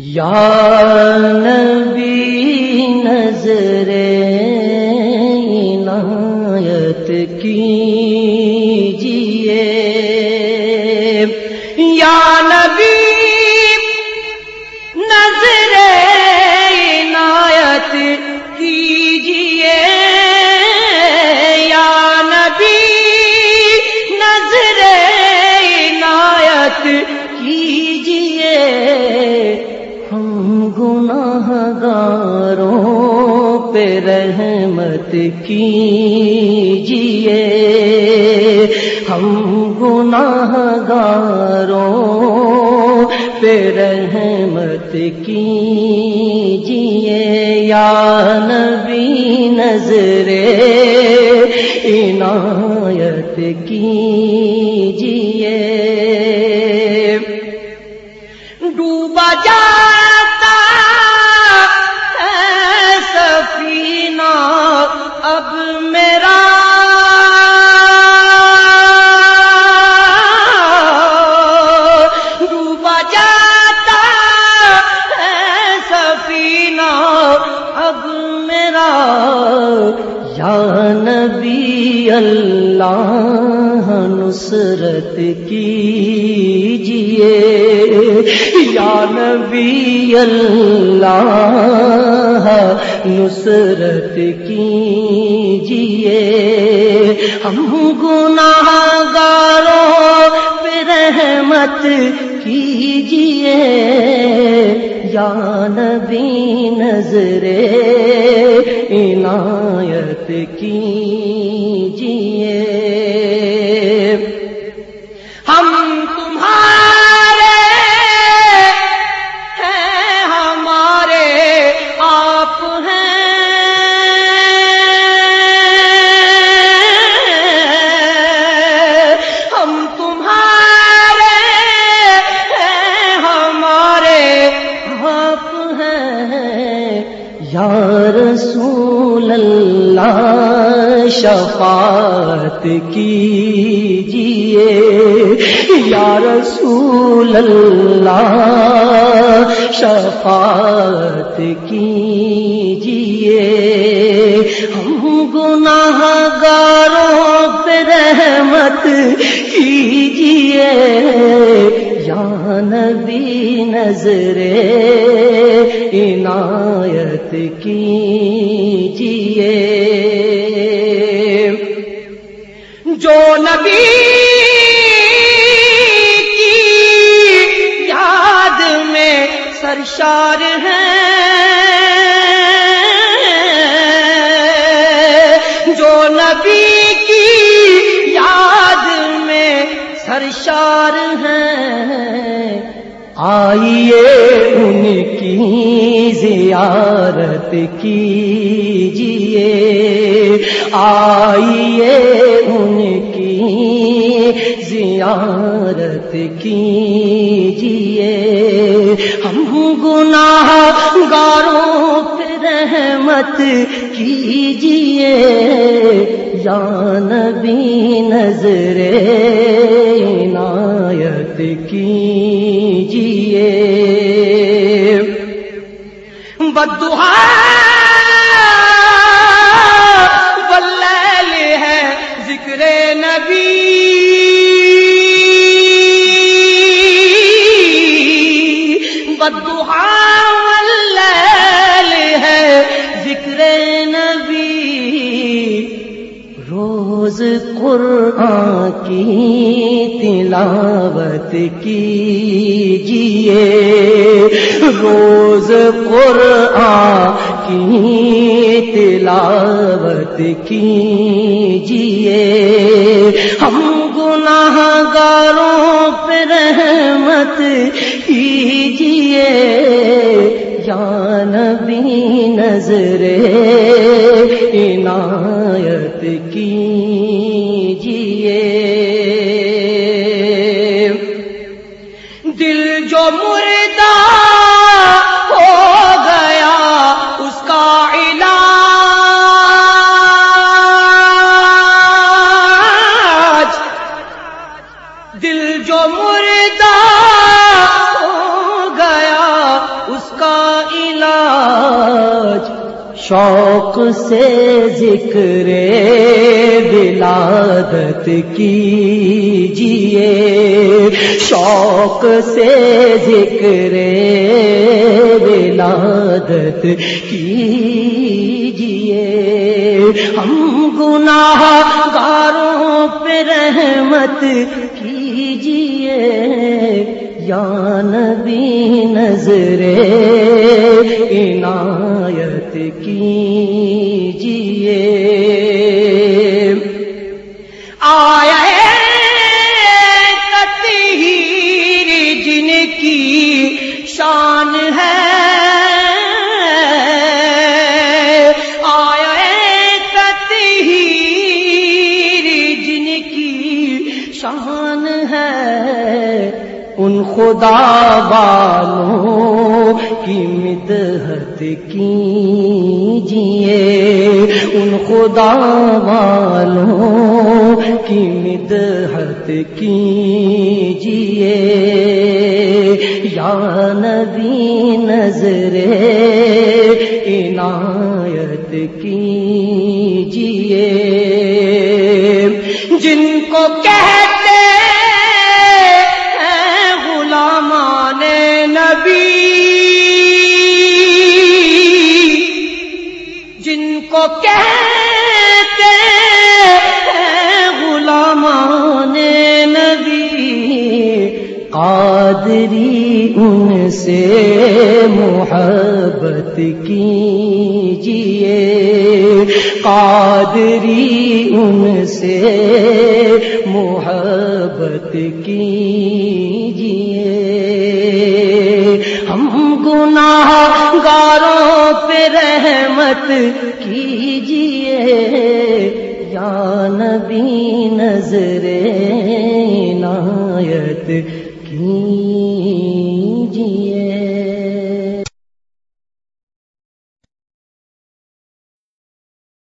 یا نبی نظر عنایت کی کیجیے ہم گناہ گاروں پہ رحمت کیجیے یا نبی نظر عنایت کیجیے نبی اللہ نصرت کیجیے یا نبی اللہ نصرت کیجیے ہم گناہ گاروں پہ رحمت کیجیے یا نبی نظر عنایت کی یا رسول اللہ، شفاعت کیجیے یا رسول اللہ، شفاعت کیجیے ہم گناہ گاروں پہ رحمت کیجیے یا نبی نظر عنایت کیجیے جو نبی کی یاد میں سرشار ہیں آئیے ان کی زیارت کیجیے آئیے ان کی زیارت کیجیے ہم گناہ گاروں پہ رحمت کیجیے یا نبی نظر عنایت کیجیے بدعا واللیل ہے ذکر نبی بدعا روز قرآن کی تلاوت کیجیے روز قرآن کی تلاوت کیجیے ہم گناہ گاروں پہ رحمت کیجیے یا نبی نظر کی شوق سے ذکر ولادت کیجیے شوق سے ذکر ولادت کیجیے ہم گناہ گاروں پہ رحمت کیجیے یا نبی نظر عنایت کیجیے آیا تطہیر جن کی شان ہے۔ خدا والوں کی مدحت کیجیے ان خدا والوں کی مدحت کیجیے قادری ان سے محبت کیجیے قادری ان سے محبت کیجیے ہم گناہ گاروں پہ رحمت کیجیے یا نبی نظر عنایت ہوں۔